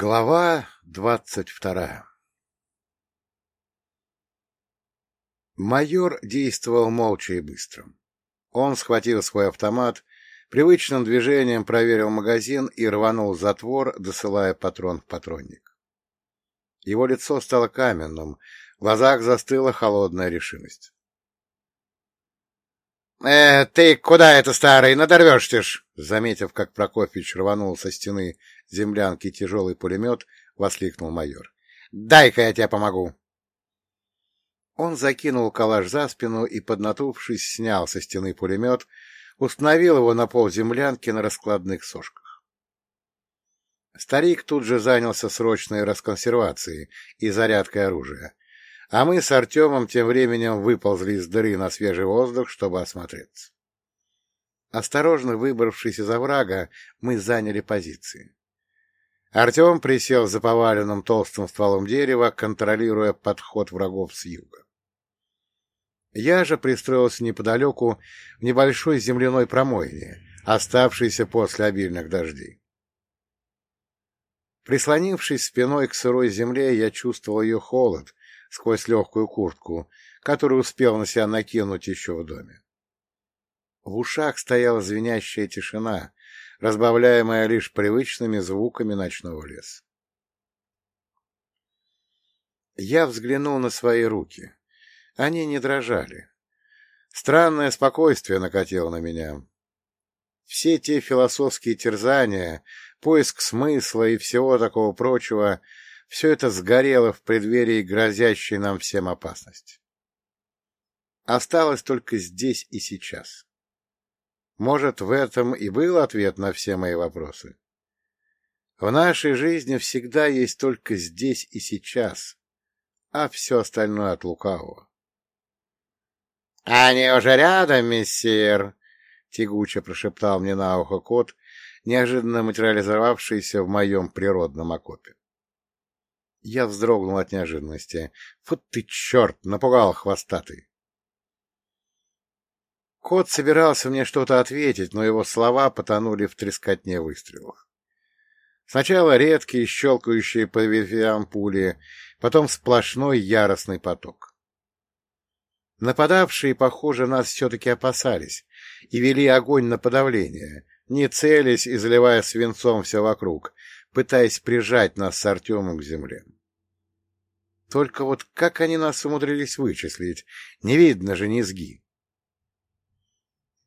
Глава двадцать вторая Майор действовал молча и быстро. Он схватил свой автомат, привычным движением проверил магазин и рванул затвор, досылая патрон в патронник. Его лицо стало каменным, в глазах застыла холодная решимость. «Э, ты куда это, старый, надорвешься ж!» Заметив, как Прокофьевич рванул со стены землянки тяжелый пулемет, воскликнул майор. «Дай-ка я тебе помогу!» Он закинул калаш за спину и, поднатувшись, снял со стены пулемет, установил его на пол землянки на раскладных сошках. Старик тут же занялся срочной расконсервацией и зарядкой оружия, а мы с Артемом тем временем выползли из дыры на свежий воздух, чтобы осмотреться. Осторожно выбравшись из оврага, мы заняли позиции. Артем присел за поваленным толстым стволом дерева, контролируя подход врагов с юга. Я же пристроился неподалеку в небольшой земляной промойне, оставшейся после обильных дождей. Прислонившись спиной к сырой земле, я чувствовал ее холод сквозь легкую куртку, которую успел на себя накинуть еще в доме. В ушах стояла звенящая тишина, разбавляемая лишь привычными звуками ночного леса. Я взглянул на свои руки. Они не дрожали. Странное спокойствие накатило на меня. Все те философские терзания, поиск смысла и всего такого прочего, все это сгорело в преддверии грозящей нам всем опасности. Осталось только здесь и сейчас. Может, в этом и был ответ на все мои вопросы. В нашей жизни всегда есть только здесь и сейчас, а все остальное от лукавого. — Они уже рядом, мессир! — тягуче прошептал мне на ухо кот, неожиданно материализовавшийся в моем природном окопе. Я вздрогнул от неожиданности. — Вот ты черт! Напугал хвостатый! Кот собирался мне что-то ответить, но его слова потонули в трескотне выстрелов. Сначала редкие, щелкающие по ветвям пули, потом сплошной яростный поток. Нападавшие, похоже, нас все-таки опасались и вели огонь на подавление, не целясь и заливая свинцом все вокруг, пытаясь прижать нас с Артемом к земле. Только вот как они нас умудрились вычислить, не видно же низги.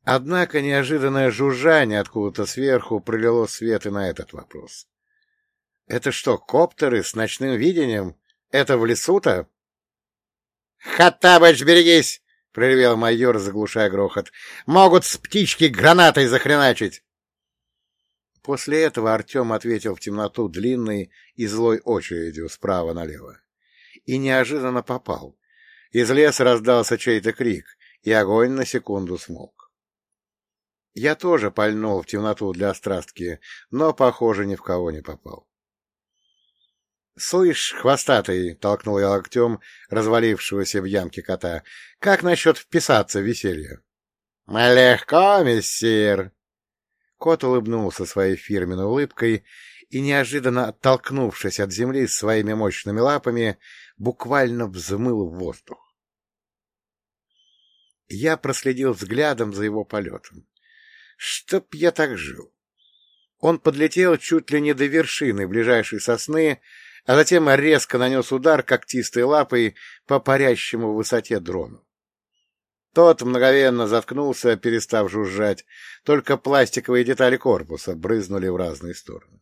Однако неожиданное жужжание откуда-то сверху пролило свет и на этот вопрос. — Это что, коптеры с ночным видением? Это в лесу-то? «Хаттабыч, берегись!» — проревел майор, заглушая грохот. «Могут с птички гранатой захреначить!» После этого Артем ответил в темноту длинной и злой очередью справа налево. И неожиданно попал. Из леса раздался чей-то крик, и огонь на секунду смолк. Я тоже пальнул в темноту для страстки, но, похоже, ни в кого не попал. — Слышь, хвостатый, — толкнул я локтем развалившегося в ямке кота, — как насчет вписаться в веселье? — Легко, мессир. Кот улыбнулся своей фирменной улыбкой и, неожиданно оттолкнувшись от земли своими мощными лапами, буквально взмыл в воздух. Я проследил взглядом за его полетом. Чтоб я так жил! Он подлетел чуть ли не до вершины ближайшей сосны, а затем резко нанес удар когтистой лапой по парящему в высоте дрону. Тот мгновенно заткнулся, перестав жужжать, только пластиковые детали корпуса брызнули в разные стороны.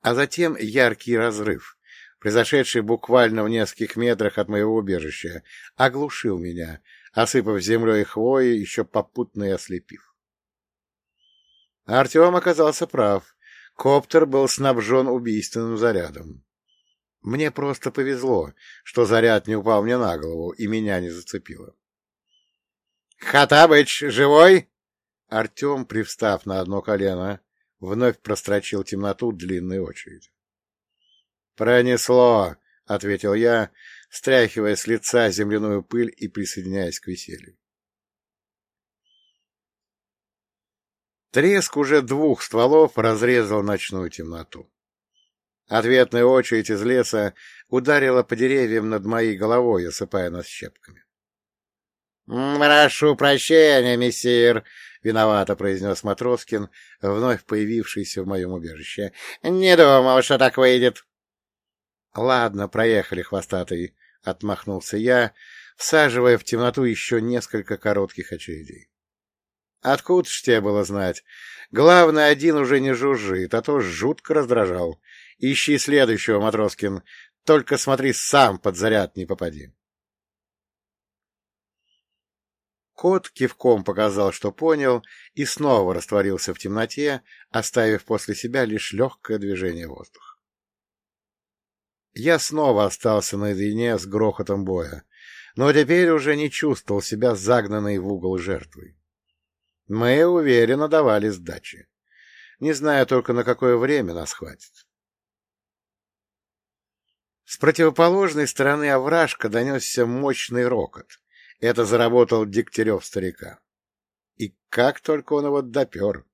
А затем яркий разрыв, произошедший буквально в нескольких метрах от моего убежища, оглушил меня, осыпав землей хвои, еще попутно и ослепив. Артем оказался прав. Коптер был снабжен убийственным зарядом. Мне просто повезло, что заряд не упал мне на голову и меня не зацепило. — Хатабыч, живой? Артем, привстав на одно колено, вновь прострочил темноту длинной очередью. — Пронесло, — ответил я, стряхивая с лица земляную пыль и присоединяясь к веселью. Треск уже двух стволов разрезал ночную темноту. Ответная очередь из леса ударила по деревьям над моей головой, осыпая нас щепками. — Прошу прощения, мессир, — виновато произнес Матроскин, вновь появившийся в моем убежище. — Не думал, что так выйдет. — Ладно, проехали, хвостатый, — отмахнулся я, всаживая в темноту еще несколько коротких очередей. Откуда ж тебе было знать? Главное, один уже не жужжит, а то жутко раздражал. Ищи следующего, Матроскин. Только смотри, сам под заряд не попади. Кот кивком показал, что понял, и снова растворился в темноте, оставив после себя лишь легкое движение воздуха. Я снова остался наедине с грохотом боя, но теперь уже не чувствовал себя загнанной в угол жертвой. Мы уверенно давали сдачи. Не знаю только, на какое время нас хватит. С противоположной стороны овражка донесся мощный рокот. Это заработал Дегтярев старика. И как только он его допер.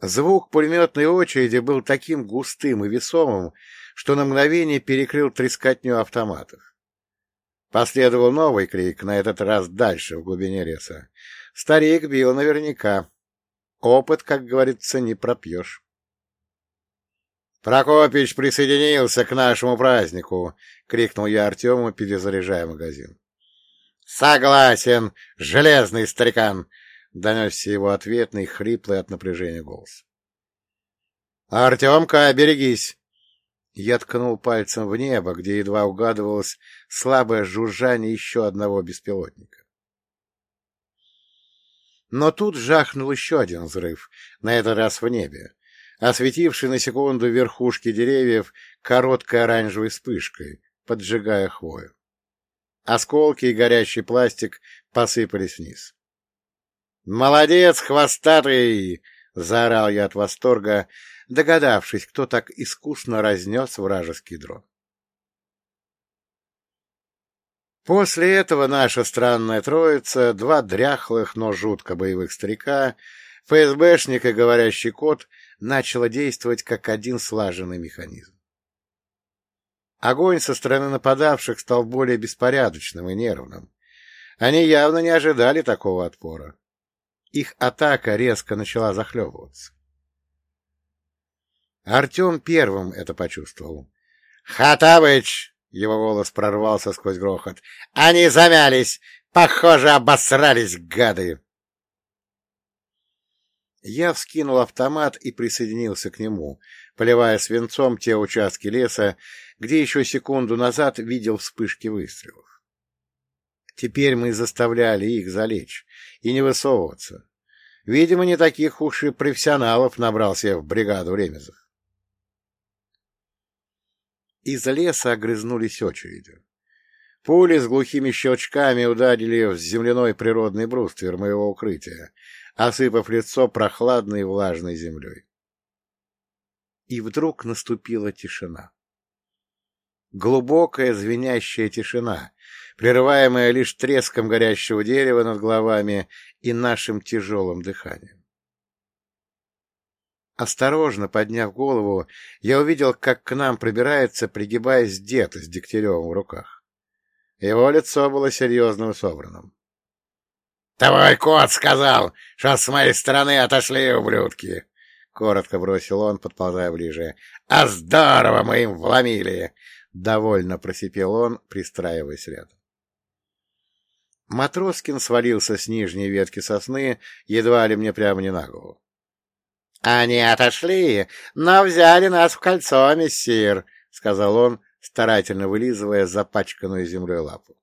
Звук пулеметной очереди был таким густым и весомым, что на мгновение перекрыл трескотню автоматов. Последовал новый крик, на этот раз дальше, в глубине леса. Старик бил наверняка. Опыт, как говорится, не пропьешь. «Прокопич присоединился к нашему празднику!» — крикнул я Артему, перезаряжая магазин. «Согласен, железный старикан!» — донесся его ответный, хриплый от напряжения голос. «Артемка, берегись!» Я ткнул пальцем в небо, где едва угадывалось слабое жужжание еще одного беспилотника. Но тут жахнул еще один взрыв, на этот раз в небе, осветивший на секунду верхушки деревьев короткой оранжевой вспышкой, поджигая хвою. Осколки и горящий пластик посыпались вниз. «Молодец, хвостатый!» — заорал я от восторга, догадавшись, кто так искусно разнес вражеский дрон. После этого наша странная троица, два дряхлых, но жутко боевых старика, ФСБшник и говорящий кот, начала действовать как один слаженный механизм. Огонь со стороны нападавших стал более беспорядочным и нервным. Они явно не ожидали такого отпора. Их атака резко начала захлебываться. Артем первым это почувствовал. «Хатабыч!» Его голос прорвался сквозь грохот. «Они замялись! Похоже, обосрались, гады!» Я вскинул автомат и присоединился к нему, поливая свинцом те участки леса, где еще секунду назад видел вспышки выстрелов. Теперь мы заставляли их залечь и не высовываться. Видимо, не таких уж и профессионалов набрался в бригаду ремезов. Из леса огрызнулись очередью. Пули с глухими щелчками ударили в земляной природный бруствер моего укрытия, осыпав лицо прохладной влажной землей. И вдруг наступила тишина. Глубокая звенящая тишина, прерываемая лишь треском горящего дерева над головами и нашим тяжелым дыханием. Осторожно подняв голову, я увидел, как к нам пробирается, пригибаясь дед с Дегтяревым в руках. Его лицо было серьезным и собранным. — Твой кот сказал, что с моей стороны отошли ублюдки! — коротко бросил он, подползая ближе. — А здорово мы им вломили! — довольно просипел он, пристраиваясь рядом. Матроскин свалился с нижней ветки сосны, едва ли мне прямо не на голову. «Они отошли, но взяли нас в кольцо, мессир», — сказал он, старательно вылизывая запачканную землей лапу.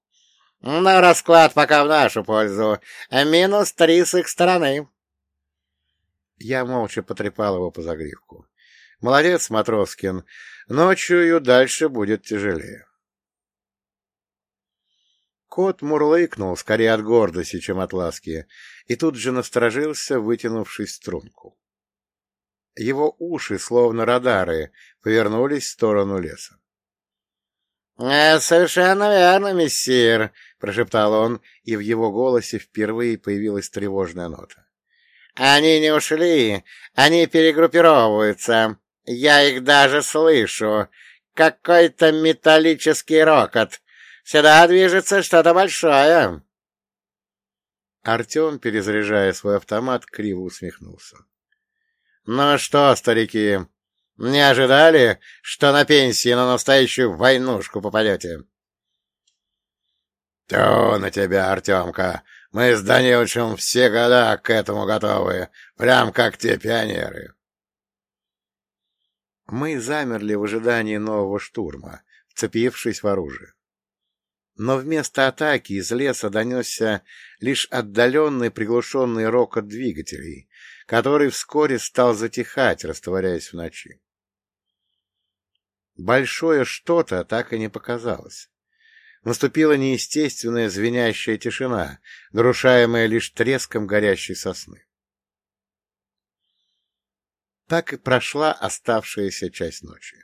«Но расклад пока в нашу пользу. Минус три с их стороны». Я молча потрепал его по загривку. «Молодец, Матроскин. Ночью дальше будет тяжелее». Кот мурлыкнул скорее от гордости, чем от ласки, и тут же насторожился, вытянувшись струнку. Его уши, словно радары, повернулись в сторону леса. «Э, — Совершенно верно, мессир, — прошептал он, и в его голосе впервые появилась тревожная нота. — Они не ушли, они перегруппировываются. Я их даже слышу. Какой-то металлический рокот. Сюда движется что-то большое. Артем, перезаряжая свой автомат, криво усмехнулся. — Ну что, старики, не ожидали, что на пенсии на настоящую войнушку попадете? — То на тебя, Артемка! Мы с Даниловичем все года к этому готовы, прям как те пионеры. Мы замерли в ожидании нового штурма, вцепившись в оружие. Но вместо атаки из леса донесся лишь отдаленный приглушенный рокот двигателей, который вскоре стал затихать, растворяясь в ночи. Большое что-то так и не показалось. Наступила неестественная звенящая тишина, нарушаемая лишь треском горящей сосны. Так и прошла оставшаяся часть ночи.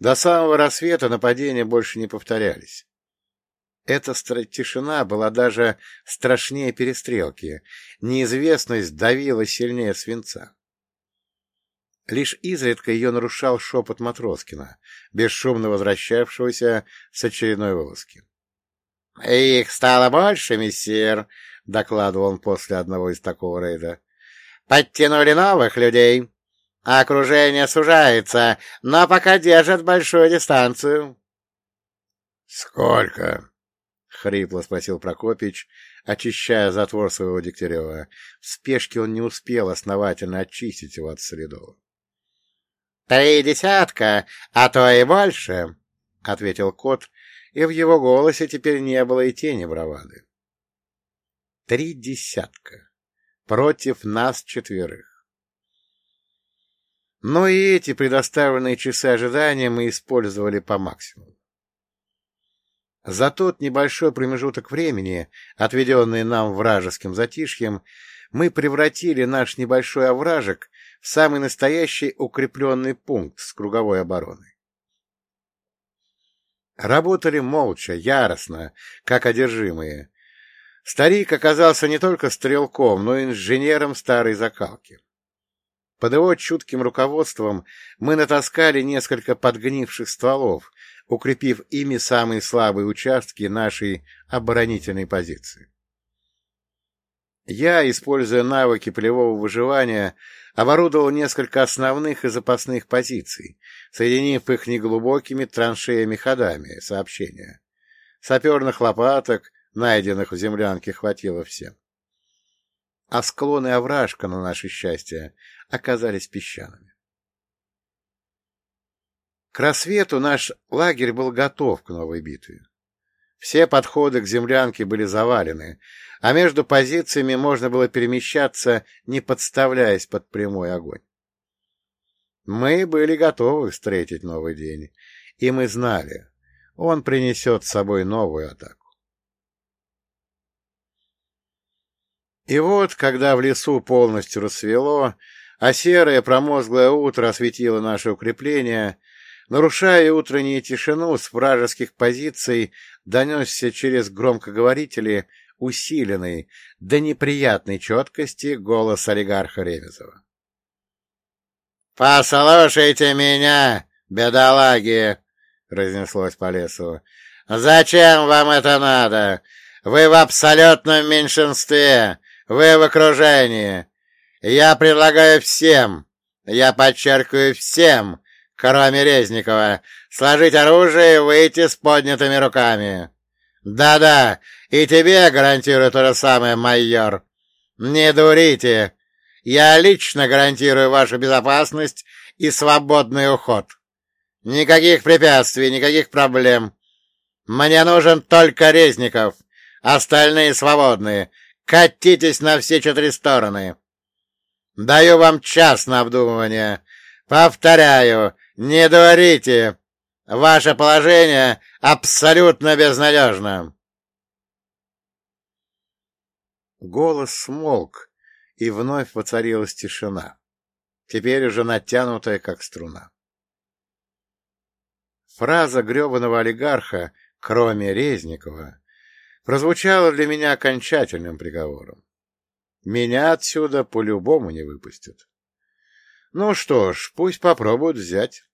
До самого рассвета нападения больше не повторялись. Эта тишина была даже страшнее перестрелки, неизвестность давила сильнее свинца. Лишь изредка ее нарушал шепот Матроскина, бесшумно возвращавшегося с очередной вылазки. — Их стало больше, мессир, — докладывал он после одного из такого рейда. — Подтянули новых людей. Окружение сужается, но пока держат большую дистанцию. — Сколько? — хрипло спросил Прокопич, очищая затвор своего Дегтярева. В спешке он не успел основательно очистить его от следов. «Три десятка, а то и больше», — ответил кот, и в его голосе теперь не было и тени бравады. «Три десятка. Против нас четверых». Но и эти предоставленные часы ожидания мы использовали по максимуму. За тот небольшой промежуток времени, отведенный нам вражеским затишьем, мы превратили наш небольшой овражек самый настоящий укрепленный пункт с круговой обороной. Работали молча, яростно, как одержимые. Старик оказался не только стрелком, но и инженером старой закалки. Под его чутким руководством мы натаскали несколько подгнивших стволов, укрепив ими самые слабые участки нашей оборонительной позиции. Я, используя навыки полевого выживания, оборудовал несколько основных и запасных позиций, соединив их неглубокими траншеями-ходами сообщения. Саперных лопаток, найденных в землянке, хватило всем. А склоны овражка, на наше счастье, оказались песчаными. К рассвету наш лагерь был готов к новой битве. Все подходы к землянке были завалены, а между позициями можно было перемещаться, не подставляясь под прямой огонь. Мы были готовы встретить новый день, и мы знали, он принесет с собой новую атаку. И вот, когда в лесу полностью рассвело, а серое промозглое утро осветило наше укрепление, нарушая утреннюю тишину с вражеских позиций, донесся через громкоговорители усиленный до неприятной четкости голос олигарха Ревизова. «Послушайте меня, бедолаги!» — разнеслось по лесу. «Зачем вам это надо? Вы в абсолютном меньшинстве, вы в окружении. Я предлагаю всем, я подчеркиваю всем, кроме Резникова, сложить оружие и выйти с поднятыми руками. Да-да, и тебе гарантирую то же самое, майор. Не дурите. Я лично гарантирую вашу безопасность и свободный уход. Никаких препятствий, никаких проблем. Мне нужен только Резников. Остальные свободные. Катитесь на все четыре стороны. Даю вам час на обдумывание. Повторяю, не дурите. Ваше положение абсолютно безнадежно. Голос смолк, и вновь воцарилась тишина, теперь уже натянутая, как струна. Фраза гребаного олигарха, кроме Резникова, прозвучала для меня окончательным приговором. Меня отсюда по-любому не выпустят. Ну что ж, пусть попробуют взять.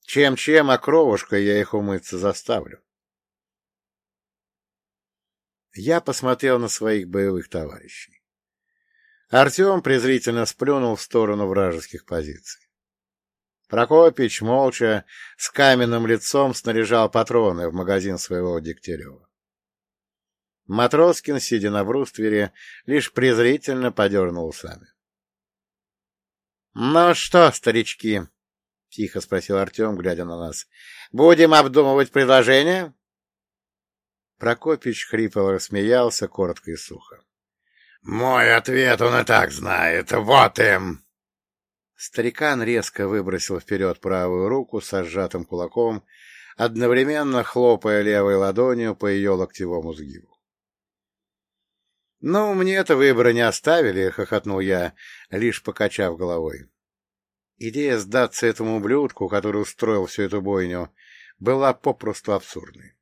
Чем-чем, а кровушкой я их умыться заставлю. Я посмотрел на своих боевых товарищей. Артем презрительно сплюнул в сторону вражеских позиций. Прокопич молча, с каменным лицом снаряжал патроны в магазин своего Дегтярева. Матроскин, сидя на бруствере, лишь презрительно подернул усами. — Ну что, старички? — тихо спросил Артем, глядя на нас. — Будем обдумывать предложение? Прокопич хрипло рассмеялся, коротко и сухо. — Мой ответ он и так знает. Вот им! Старикан резко выбросил вперед правую руку со сжатым кулаком, одновременно хлопая левой ладонью по ее локтевому сгибу. — Ну, мне это выбора не оставили, — хохотнул я, лишь покачав головой. Идея сдаться этому ублюдку, который устроил всю эту бойню, была попросту абсурдной.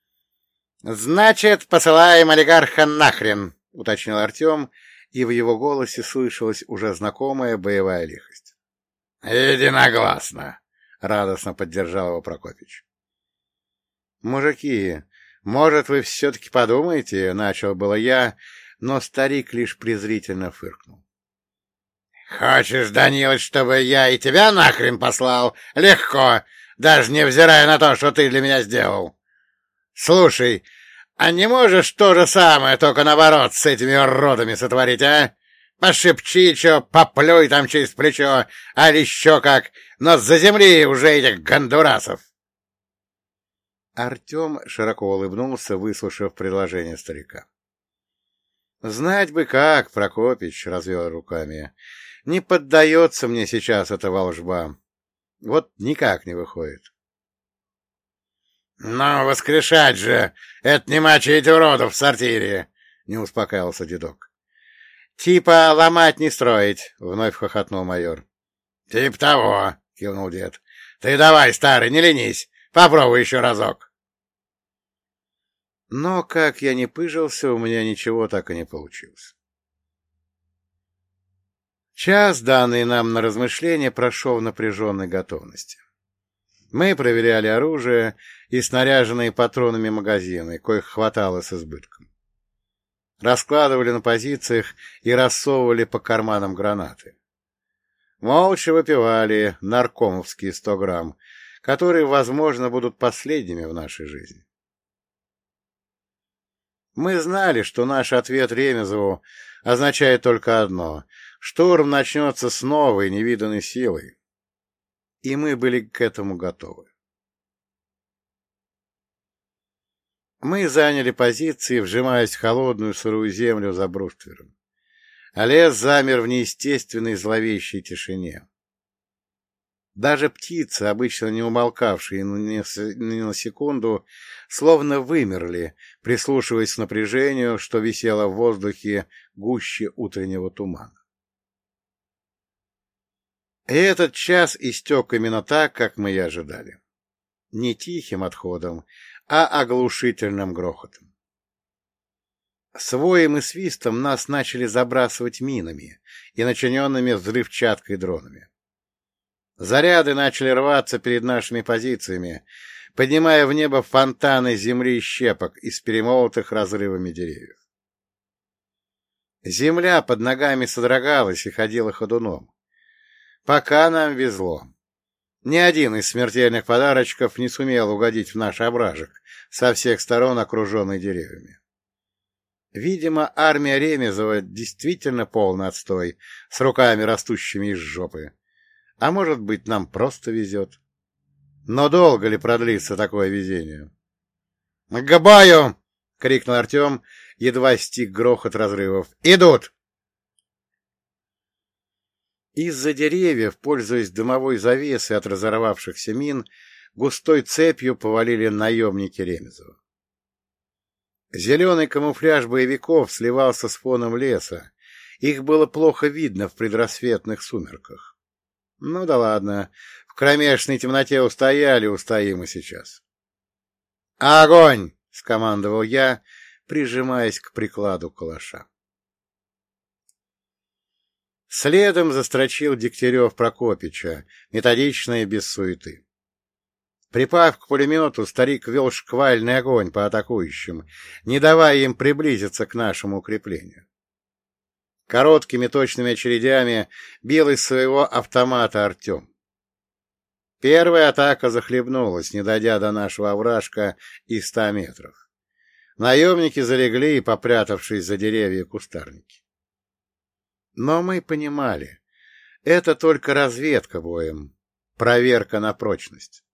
— Значит, посылаем олигарха нахрен, — уточнил Артем, и в его голосе слышалась уже знакомая боевая лихость. — Единогласно! — радостно поддержал его Прокопич. — Мужики, может, вы все-таки подумаете, — начал было я, но старик лишь презрительно фыркнул. — Хочешь, Данилыч, чтобы я и тебя нахрен послал? Легко, даже невзирая на то, что ты для меня сделал. Слушай, а не можешь то же самое, только наоборот, с этими уродами сотворить, а? Пошепчи, чё, поплюй там через плечо, а еще как, но заземли уже этих гондурасов. Артем широко улыбнулся, выслушав предложение старика. — Знать бы как, Прокопич, — развел руками. — Не поддается мне сейчас эта волжба. Вот никак не выходит. «Ну, воскрешать же! Это не мочить уродов в сортире!» — не успокаивался дедок. «Типа ломать не строить!» — вновь хохотнул майор. «Тип того!» — кивнул дед. «Ты давай, старый, не ленись! Попробуй еще разок!» Но, как я не пыжился, у меня ничего так и не получилось. Час, данный нам на размышление, прошел в напряженной готовности. Мы проверяли оружие и снаряженные патронами магазины, коих хватало с избытком. Раскладывали на позициях и рассовывали по карманам гранаты. Молча выпивали наркомовские сто грамм, которые, возможно, будут последними в нашей жизни. Мы знали, что наш ответ Ремезову означает только одно — штурм начнется с новой невиданной силой. И мы были к этому готовы. Мы заняли позиции, вжимаясь в холодную сырую землю за бруствером. А лес замер в неестественной зловещей тишине. Даже птицы, обычно не умолкавшие ни на секунду, словно вымерли, прислушиваясь к напряжению, что висело в воздухе гуще утреннего тумана. И этот час истек именно так, как мы и ожидали. Не тихим отходом, а оглушительным грохотом. С воем и свистом нас начали забрасывать минами и начиненными взрывчаткой дронами. Заряды начали рваться перед нашими позициями, поднимая в небо фонтаны земли и щепок из перемолотых разрывами деревьев. Земля под ногами содрогалась и ходила ходуном. Пока нам везло. Ни один из смертельных подарочков не сумел угодить в наш ображек, со всех сторон окруженный деревьями. Видимо, армия Ремезова действительно полный отстой, с руками растущими из жопы. А может быть, нам просто везет. Но долго ли продлится такое везение? — К крикнул Артем, едва стиг грохот разрывов. — Идут! Из-за деревьев, пользуясь дымовой завесой от разорвавшихся мин, густой цепью повалили наемники Ремезова. Зеленый камуфляж боевиков сливался с фоном леса. Их было плохо видно в предрассветных сумерках. Ну да ладно, в кромешной темноте устояли, устоим и сейчас. «Огонь!» — скомандовал я, прижимаясь к прикладу калаша. Следом застрочил Дегтярев Прокопича, методично и без суеты. Припав к пулемету, старик вел шквальный огонь по атакующим, не давая им приблизиться к нашему укреплению. Короткими точными очередями бил из своего автомата Артем. Первая атака захлебнулась, не дойдя до нашего овражка и ста метров. Наемники залегли, попрятавшись за деревья и кустарники. Но мы понимали, это только разведка боем, проверка на прочность.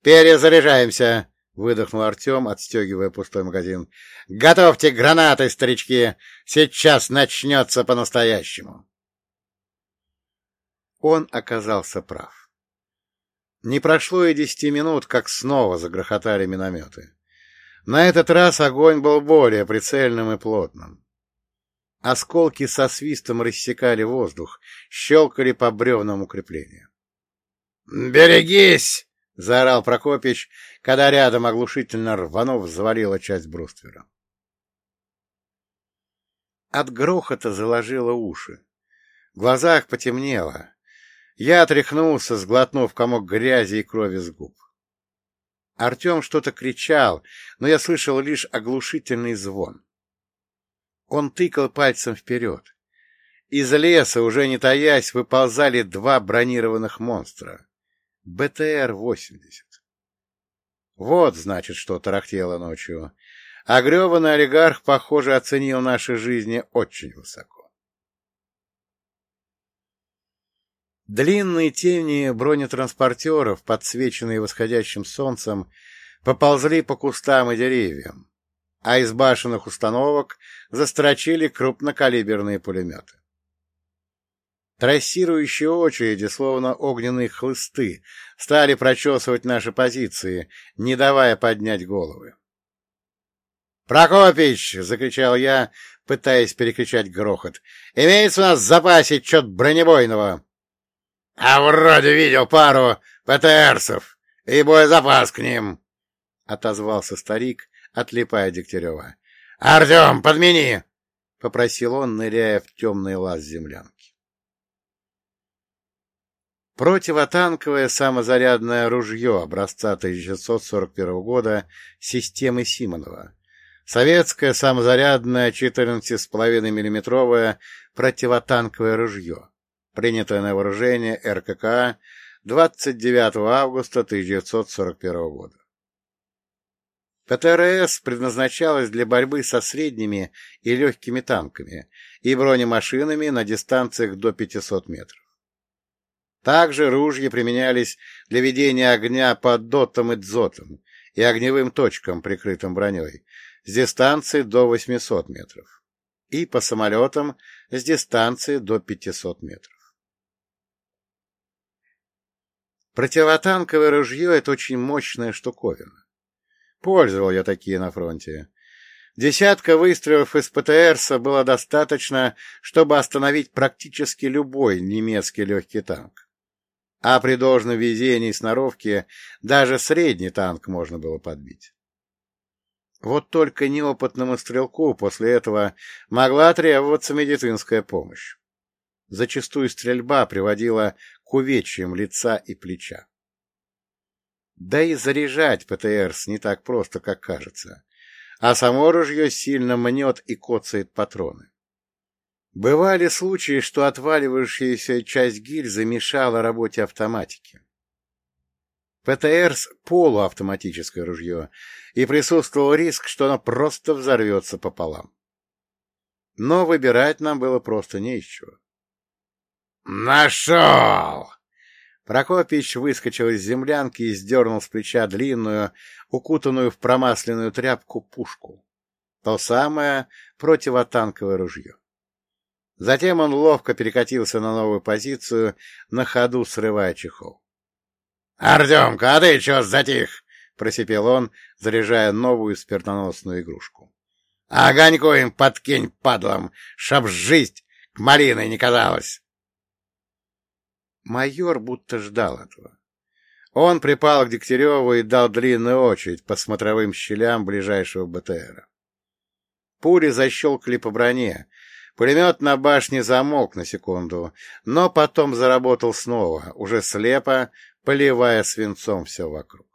«Перезаряжаемся!» — выдохнул Артем, отстегивая пустой магазин. «Готовьте гранаты, старички! Сейчас начнется по-настоящему!» Он оказался прав. Не прошло и десяти минут, как снова загрохотали минометы. На этот раз огонь был более прицельным и плотным. Осколки со свистом рассекали воздух, щелкали по бревнам укрепления. «Берегись!» — заорал Прокопич, когда рядом оглушительно рванув завалила часть бруствера. От грохота заложило уши. В глазах потемнело. Я отряхнулся, сглотнув комок грязи и крови с губ. Артем что-то кричал, но я слышал лишь оглушительный звон. Он тыкал пальцем вперед. Из леса, уже не таясь, выползали два бронированных монстра. БТР-80. Вот, значит, что тарахтело ночью. Гребаный олигарх, похоже, оценил наши жизни очень высоко. Длинные тени бронетранспортеров, подсвеченные восходящим солнцем, поползли по кустам и деревьям, а из башенных установок застрочили крупнокалиберные пулеметы. Трассирующие очереди, словно огненные хлысты, стали прочесывать наши позиции, не давая поднять головы. «Прокопич!» — закричал я, пытаясь перекричать грохот. «Имеется у нас в запасе чет бронебойного!» «А вроде видел пару ПТРсов и боезапас к ним!» — отозвался старик, отлипая Дегтярева. «Артем, подмени!» — попросил он, ныряя в темный лаз землянки. Противотанковое самозарядное ружье образца 1941 года системы Симонова. Советское самозарядное 14,5 миллиметровое противотанковое ружье, принятое на вооружение РКК 29 августа 1941 года. ПТРС предназначалось для борьбы со средними и легкими танками и бронемашинами на дистанциях до 500 метров. Также ружья применялись для ведения огня по дотам и дзотам и огневым точкам, прикрытым броней, с дистанции до 800 метров, и по самолетам с дистанции до 500 метров. Противотанковое ружье — это очень мощная штуковина. Пользовал я такие на фронте. Десятка выстрелов из ПТРса было достаточно, чтобы остановить практически любой немецкий легкий танк. А при должном везении и сноровке даже средний танк можно было подбить. Вот только неопытному стрелку после этого могла требоваться медицинская помощь. Зачастую стрельба приводила к увечьям лица и плеча. Да и заряжать ПТРС не так просто, как кажется, а само ружье сильно мнет и коцает патроны. Бывали случаи, что отваливающаяся часть гильзы мешала работе автоматики. ПТРС — полуавтоматическое ружье, и присутствовал риск, что оно просто взорвется пополам. Но выбирать нам было просто не из чего. «Нашел!» Прокопич выскочил из землянки и сдернул с плеча длинную, укутанную в промасленную тряпку пушку. То самое противотанковое ружье. Затем он ловко перекатился на новую позицию, на ходу срывая чехол. — Артемка, а ты чего затих? — просипел он, заряжая новую спиртоносную игрушку. — Огоньку им подкинь, падлам, чтоб жизнь к малиной не казалась. Майор будто ждал этого. Он припал к Дегтяреву и дал длинную очередь по смотровым щелям ближайшего БТРа. Пули защелкали по броне, Пулемет на башне замолк на секунду, но потом заработал снова, уже слепо, поливая свинцом все вокруг.